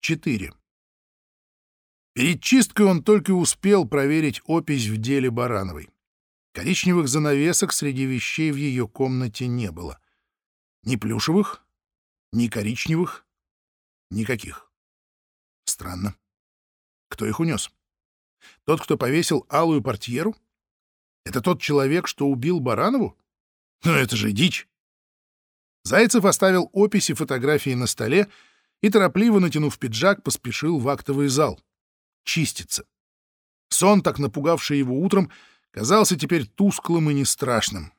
4. Перед чисткой он только успел проверить опись в деле Барановой. Коричневых занавесок среди вещей в ее комнате не было. Ни плюшевых, ни коричневых, никаких. Странно. Кто их унес? Тот, кто повесил алую портьеру? Это тот человек, что убил Баранову? Ну это же дичь! Зайцев оставил описи фотографии на столе и, торопливо натянув пиджак, поспешил в актовый зал. Чиститься. Сон, так напугавший его утром, казался теперь тусклым и не страшным.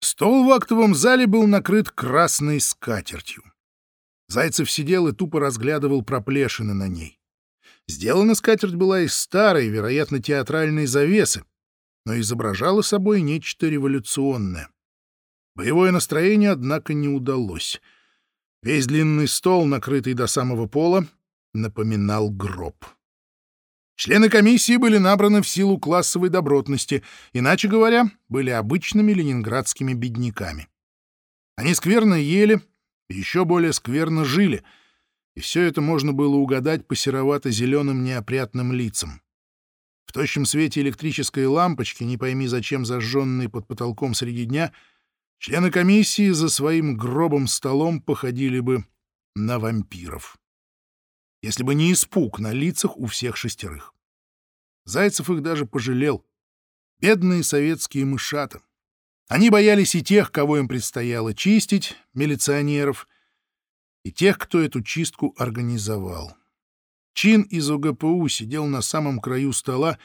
Стол в актовом зале был накрыт красной скатертью. Зайцев сидел и тупо разглядывал проплешины на ней. Сделана скатерть была из старой, вероятно, театральной завесы, но изображала собой нечто революционное. Боевое настроение, однако, не удалось. Весь длинный стол, накрытый до самого пола, напоминал гроб. Члены комиссии были набраны в силу классовой добротности, иначе говоря, были обычными ленинградскими бедняками. Они скверно ели, еще более скверно жили, и все это можно было угадать по серовато-зеленым неопрятным лицам. В тощем свете электрической лампочки, не пойми зачем зажженной под потолком среди дня, члены комиссии за своим гробом столом походили бы на вампиров если бы не испуг на лицах у всех шестерых. Зайцев их даже пожалел. Бедные советские мышата. Они боялись и тех, кого им предстояло чистить, милиционеров, и тех, кто эту чистку организовал. Чин из ОГПУ сидел на самом краю стола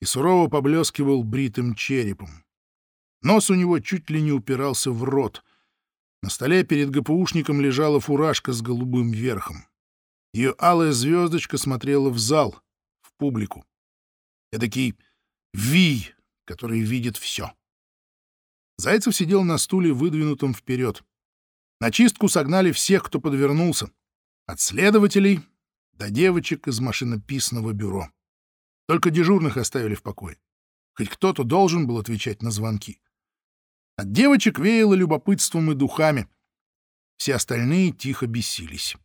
и сурово поблескивал бритым черепом. Нос у него чуть ли не упирался в рот. На столе перед ГПУшником лежала фуражка с голубым верхом. Ее алая звездочка смотрела в зал, в публику. Эдакий вий, который видит все. Зайцев сидел на стуле, выдвинутом вперед. На чистку согнали всех, кто подвернулся. От следователей до девочек из машинописного бюро. Только дежурных оставили в покое. Хоть кто-то должен был отвечать на звонки. От девочек веяло любопытством и духами. Все остальные тихо бесились.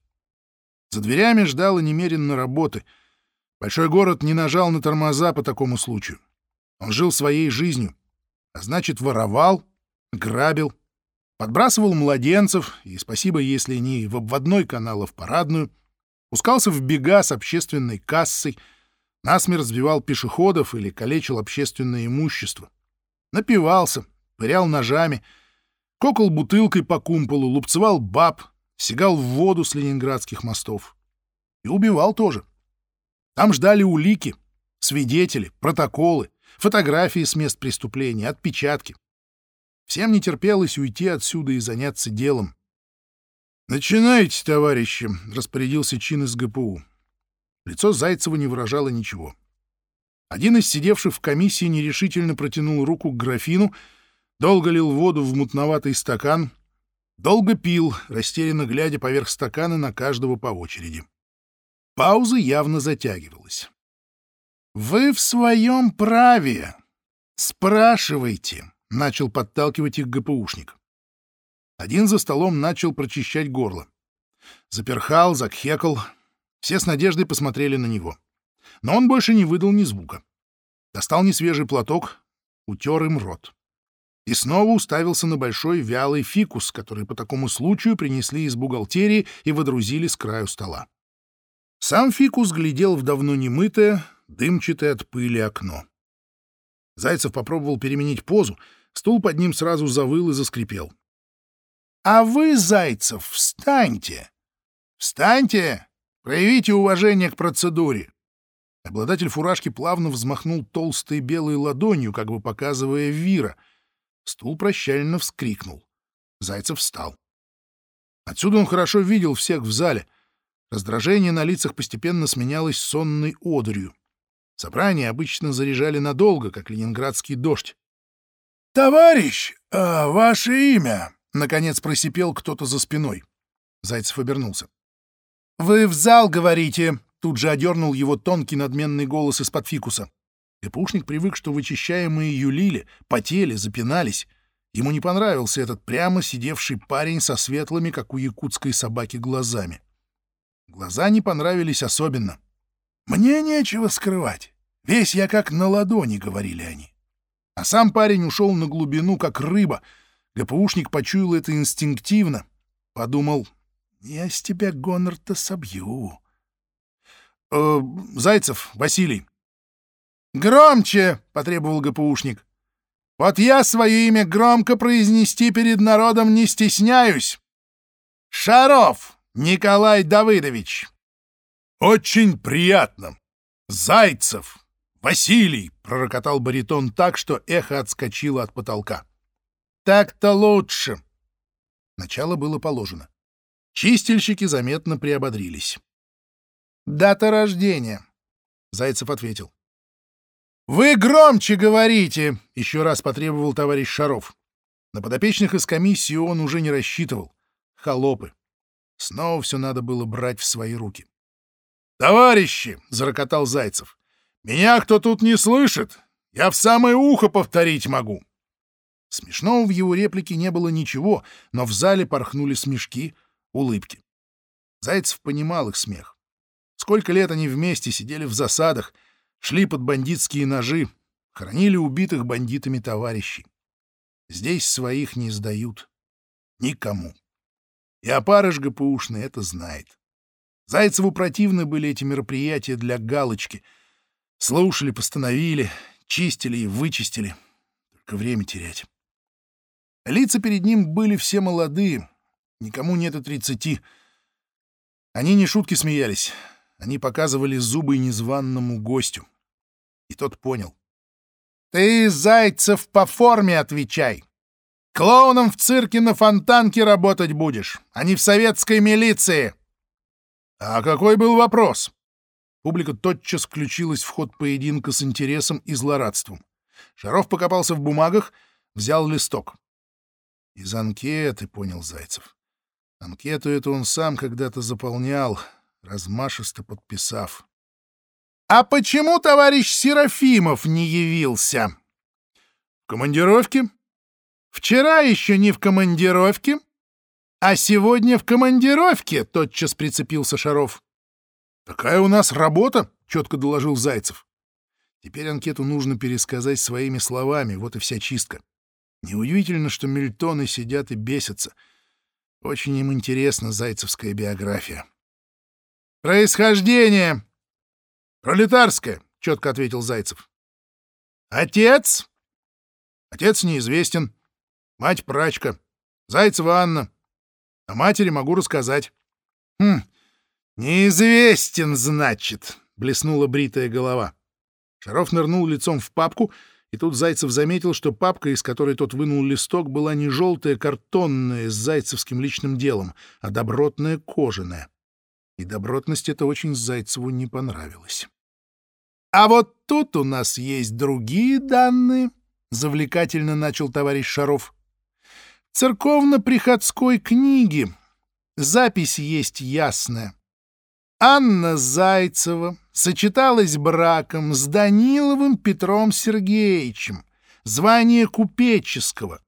За дверями ждало немеренно работы. Большой город не нажал на тормоза по такому случаю. Он жил своей жизнью, а значит, воровал, грабил, подбрасывал младенцев, и спасибо, если не в обводной канал, а в парадную, пускался в бега с общественной кассой, насмерть сбивал пешеходов или калечил общественное имущество. Напивался, пырял ножами, кокал бутылкой по кумполу, лупцевал баб, сигал в воду с ленинградских мостов. И убивал тоже. Там ждали улики, свидетели, протоколы, фотографии с мест преступления, отпечатки. Всем не терпелось уйти отсюда и заняться делом. «Начинайте, товарищи», — распорядился чин из ГПУ. Лицо Зайцева не выражало ничего. Один из сидевших в комиссии нерешительно протянул руку к графину, долго лил воду в мутноватый стакан, Долго пил, растерянно глядя поверх стакана на каждого по очереди. Пауза явно затягивалась. «Вы в своем праве. Спрашивайте», — начал подталкивать их ГПУшник. Один за столом начал прочищать горло. Заперхал, закхекал. Все с надеждой посмотрели на него. Но он больше не выдал ни звука. Достал несвежий платок, утер им рот и снова уставился на большой вялый фикус, который по такому случаю принесли из бухгалтерии и водрузили с краю стола. Сам фикус глядел в давно немытое, дымчатое от пыли окно. Зайцев попробовал переменить позу, стул под ним сразу завыл и заскрипел. — А вы, Зайцев, встаньте! Встаньте! Проявите уважение к процедуре! Обладатель фуражки плавно взмахнул толстой белой ладонью, как бы показывая вира — Стул прощально вскрикнул. Зайцев встал. Отсюда он хорошо видел всех в зале. Раздражение на лицах постепенно сменялось сонной одурью. Собрания обычно заряжали надолго, как ленинградский дождь. «Товарищ, а ваше имя?» — наконец просипел кто-то за спиной. Зайцев обернулся. «Вы в зал говорите!» — тут же одернул его тонкий надменный голос из-под фикуса. КПУшник привык, что вычищаемые юлили, потели, запинались. Ему не понравился этот прямо сидевший парень со светлыми, как у якутской собаки, глазами. Глаза не понравились особенно. «Мне нечего скрывать. Весь я как на ладони», — говорили они. А сам парень ушел на глубину, как рыба. ГПУшник почуял это инстинктивно. Подумал, я с тебя гонор-то собью. Э, Зайцев, Василий. «Громче!» — потребовал ГПУшник. «Вот я свое имя громко произнести перед народом не стесняюсь. Шаров Николай Давыдович!» «Очень приятно! Зайцев! Василий!» — пророкотал баритон так, что эхо отскочило от потолка. «Так-то лучше!» Начало было положено. Чистильщики заметно приободрились. «Дата рождения!» — Зайцев ответил. «Вы громче говорите!» — еще раз потребовал товарищ Шаров. На подопечных из комиссии он уже не рассчитывал. Холопы. Снова все надо было брать в свои руки. «Товарищи!» — зарокотал Зайцев. «Меня кто тут не слышит? Я в самое ухо повторить могу!» Смешного в его реплике не было ничего, но в зале порхнули смешки, улыбки. Зайцев понимал их смех. Сколько лет они вместе сидели в засадах — шли под бандитские ножи, хоронили убитых бандитами товарищей. Здесь своих не сдают. Никому. И опарыш ГПУшный это знает. Зайцеву противны были эти мероприятия для галочки. Слушали, постановили, чистили и вычистили. Только время терять. Лица перед ним были все молодые, никому нет и тридцати. Они не шутки смеялись. Они показывали зубы незваному гостю. И тот понял. «Ты, Зайцев, по форме отвечай. Клоуном в цирке на фонтанке работать будешь, а не в советской милиции». «А какой был вопрос?» Публика тотчас включилась в ход поединка с интересом и злорадством. Шаров покопался в бумагах, взял листок. «Из анкеты», — понял Зайцев. Анкету эту он сам когда-то заполнял, размашисто подписав. «А почему товарищ Серафимов не явился?» «В командировке?» «Вчера еще не в командировке, а сегодня в командировке», — тотчас прицепился Шаров. «Такая у нас работа», — четко доложил Зайцев. Теперь анкету нужно пересказать своими словами, вот и вся чистка. Неудивительно, что мельтоны сидят и бесятся. Очень им интересна зайцевская биография. «Происхождение!» «Пролетарское», — четко ответил Зайцев. «Отец?» «Отец неизвестен. Мать прачка. Зайцева Анна. О матери могу рассказать». «Хм, неизвестен, значит», — блеснула бритая голова. Шаров нырнул лицом в папку, и тут Зайцев заметил, что папка, из которой тот вынул листок, была не желтая картонная с зайцевским личным делом, а добротная кожаная и добротность это очень Зайцеву не понравилось. «А вот тут у нас есть другие данные», — завлекательно начал товарищ Шаров. «Церковно-приходской книги. Запись есть ясная. Анна Зайцева сочеталась браком с Даниловым Петром Сергеевичем, звание купеческого.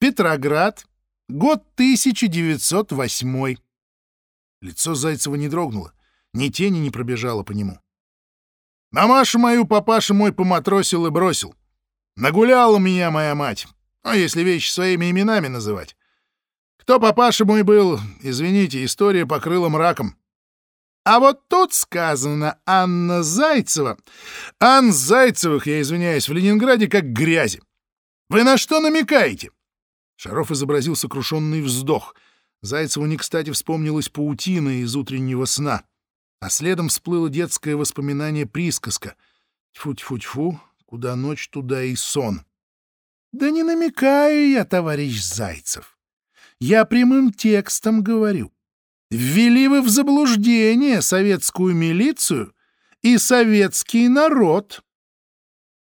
Петроград, год 1908. Лицо Зайцева не дрогнуло, ни тени не пробежало по нему. «Мамашу мою папаша мой поматросил и бросил. Нагуляла меня моя мать, а если вещи своими именами называть. Кто папаша мой был, извините, история покрыла мраком. А вот тут сказано Анна Зайцева. Ан Зайцевых, я извиняюсь, в Ленинграде как грязи. Вы на что намекаете?» Шаров изобразил сокрушенный вздох — Зайцеву не кстати вспомнилась паутина из утреннего сна, а следом всплыло детское воспоминание-присказка «Тьфу-тьфу-тьфу, куда ночь, туда и сон». «Да не намекаю я, товарищ Зайцев. Я прямым текстом говорю. Ввели вы в заблуждение советскую милицию и советский народ».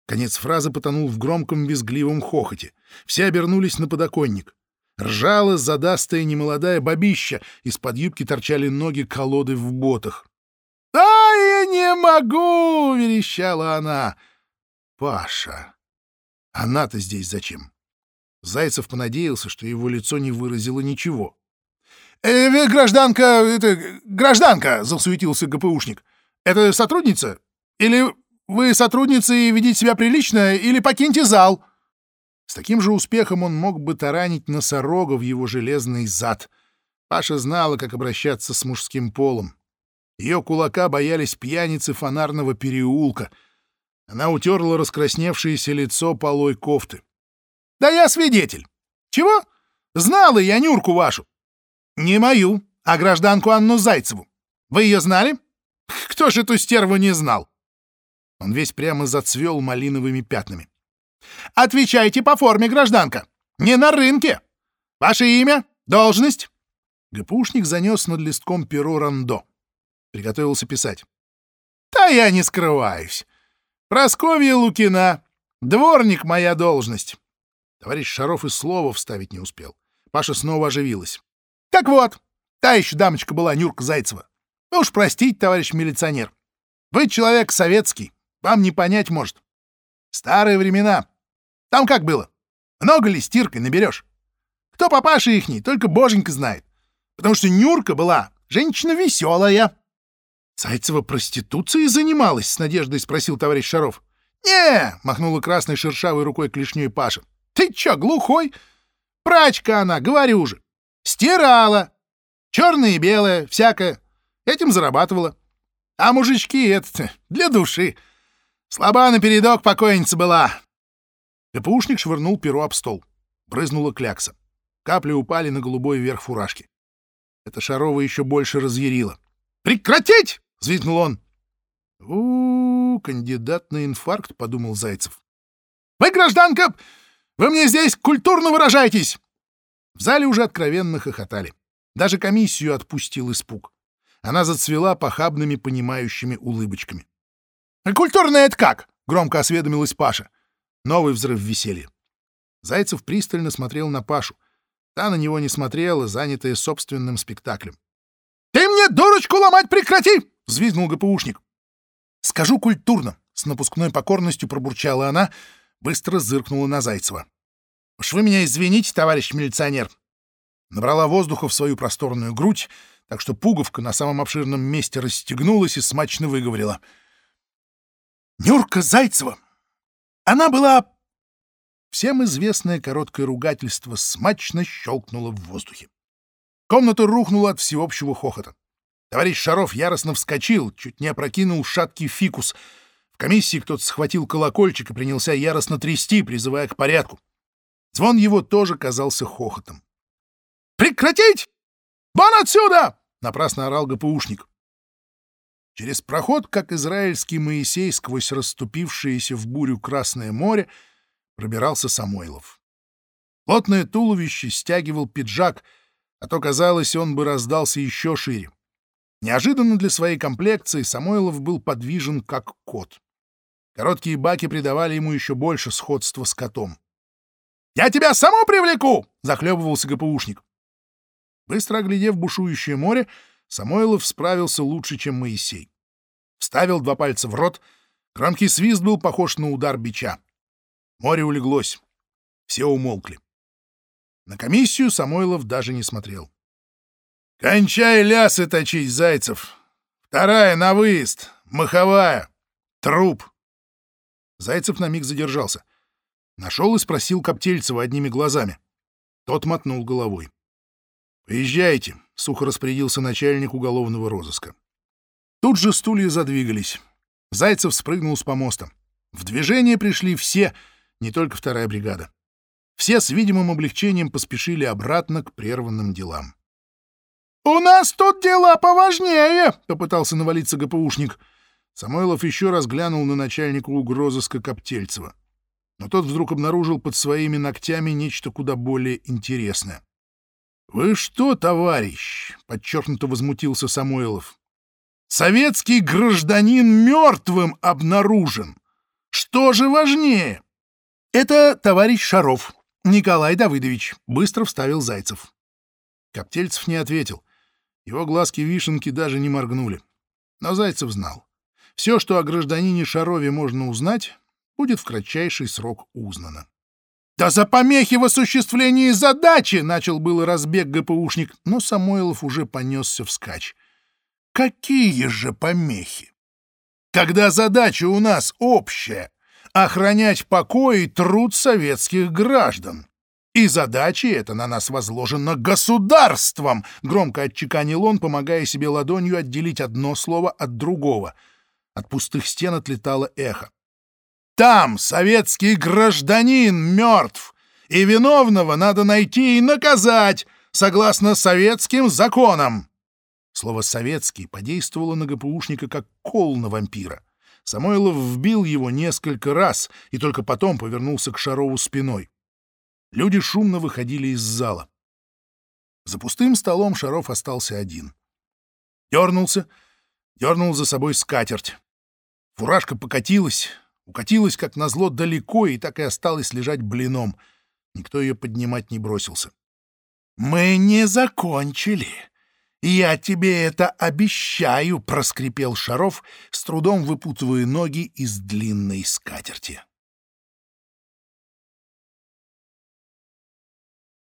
Конец фразы потонул в громком визгливом хохоте. Все обернулись на подоконник. Ржала задастая немолодая бабища, из-под юбки торчали ноги колоды в ботах. «А я не могу!» — верещала она. «Паша! Она-то здесь зачем?» Зайцев понадеялся, что его лицо не выразило ничего. э, гражданка... это... гражданка!» — засуетился ГПУшник. «Это сотрудница? Или вы сотрудница и ведите себя прилично, или покиньте зал!» С таким же успехом он мог бы таранить носорога в его железный зад. Паша знала, как обращаться с мужским полом. Ее кулака боялись пьяницы фонарного переулка. Она утерла раскрасневшееся лицо полой кофты. — Да я свидетель. — Чего? Знала я Нюрку вашу. — Не мою, а гражданку Анну Зайцеву. Вы ее знали? Кто же эту стерву не знал? Он весь прямо зацвел малиновыми пятнами. — Отвечайте по форме, гражданка. Не на рынке. Ваше имя? Должность? ГПУшник занес над листком перо рандо. Приготовился писать. «Да я не скрываюсь. Просковья Лукина. Дворник моя должность». Товарищ Шаров и слова вставить не успел. Паша снова оживилась. «Так вот, та еще дамочка была Нюрка Зайцева. Вы уж простите, товарищ милиционер. Вы человек советский, вам не понять может. Старые времена. Там как было? Много ли стиркой наберешь? Кто папаша ихний, только боженька знает. Потому что Нюрка была женщина веселая, «Зайцева проституцией занималась?» — с надеждой спросил товарищ Шаров. «Не!» — махнула красной шершавой рукой клешней Паша. «Ты чё, глухой? Прачка она, говорю же. Стирала. Черное и белое, всякое. Этим зарабатывала. А мужички — это для души. Слаба напередок покойница была». КПУшник швырнул перо об стол. Брызнула клякса. Капли упали на голубой верх фуражки. Это Шарова еще больше разъярило. «Прекратить!» — взвизгнул он. у, -у кандидат на инфаркт», — подумал Зайцев. «Вы, гражданка, вы мне здесь культурно выражаетесь!» В зале уже откровенно хохотали. Даже комиссию отпустил испуг. Она зацвела похабными понимающими улыбочками. «А культурно это как?» — громко осведомилась Паша. Новый взрыв веселья. Зайцев пристально смотрел на Пашу. Та на него не смотрела, занятая собственным спектаклем. «Ты мне дурочку ломать прекрати!» — взвизгнул ГПУшник. «Скажу культурно», — с напускной покорностью пробурчала она, быстро зыркнула на Зайцева. «Уж вы меня извините, товарищ милиционер». Набрала воздуха в свою просторную грудь, так что пуговка на самом обширном месте расстегнулась и смачно выговорила. «Нюрка Зайцева! Она была...» Всем известное короткое ругательство смачно щелкнуло в воздухе. Комната рухнула от всеобщего хохота. Товарищ Шаров яростно вскочил, чуть не опрокинул шаткий фикус. В комиссии кто-то схватил колокольчик и принялся яростно трясти, призывая к порядку. Звон его тоже казался хохотом. «Прекратить! Вон отсюда!» — напрасно орал ГПУшник. Через проход, как израильский Моисей сквозь расступившееся в бурю Красное море, пробирался Самойлов. Плотное туловище стягивал пиджак — а то, казалось, он бы раздался еще шире. Неожиданно для своей комплекции Самойлов был подвижен как кот. Короткие баки придавали ему еще больше сходства с котом. «Я тебя саму привлеку!» — захлебывался ГПУшник. Быстро оглядев бушующее море, Самойлов справился лучше, чем Моисей. Вставил два пальца в рот, громкий свист был похож на удар бича. Море улеглось. Все умолкли. На комиссию Самойлов даже не смотрел. «Кончай лясы точить, Зайцев! Вторая на выезд! Маховая! Труп!» Зайцев на миг задержался. Нашел и спросил Коптельцева одними глазами. Тот мотнул головой. «Поезжайте», — сухо распорядился начальник уголовного розыска. Тут же стулья задвигались. Зайцев спрыгнул с помоста. В движение пришли все, не только вторая бригада. Все с видимым облегчением поспешили обратно к прерванным делам. «У нас тут дела поважнее!» — попытался навалиться ГПУшник. Самойлов еще раз глянул на начальника угрозыска Коптельцева. Но тот вдруг обнаружил под своими ногтями нечто куда более интересное. «Вы что, товарищ?» — подчеркнуто возмутился Самойлов. «Советский гражданин мертвым обнаружен! Что же важнее?» «Это товарищ Шаров», Николай Давыдович, быстро вставил Зайцев. Коптельцев не ответил. Его глазки-вишенки даже не моргнули. Но Зайцев знал. Все, что о гражданине Шарове можно узнать, будет в кратчайший срок узнано. «Да за помехи в осуществлении задачи!» — начал было разбег ГПУшник, но Самойлов уже понесся вскачь. «Какие же помехи? Когда задача у нас общая — охранять покой и труд советских граждан. И задача эта на нас возложена государством!» — громко отчеканил он, помогая себе ладонью отделить одно слово от другого. От пустых стен отлетало эхо. Там советский гражданин мертв, и виновного надо найти и наказать, согласно советским законам. Слово «советский» подействовало на ГПУшника как кол на вампира. Самойлов вбил его несколько раз и только потом повернулся к Шарову спиной. Люди шумно выходили из зала. За пустым столом Шаров остался один. Дернулся, дернул за собой скатерть. Фуражка покатилась, Укатилась, как назло, далеко и так и осталась лежать блином. Никто ее поднимать не бросился. «Мы не закончили. Я тебе это обещаю», — проскрипел Шаров, с трудом выпутывая ноги из длинной скатерти.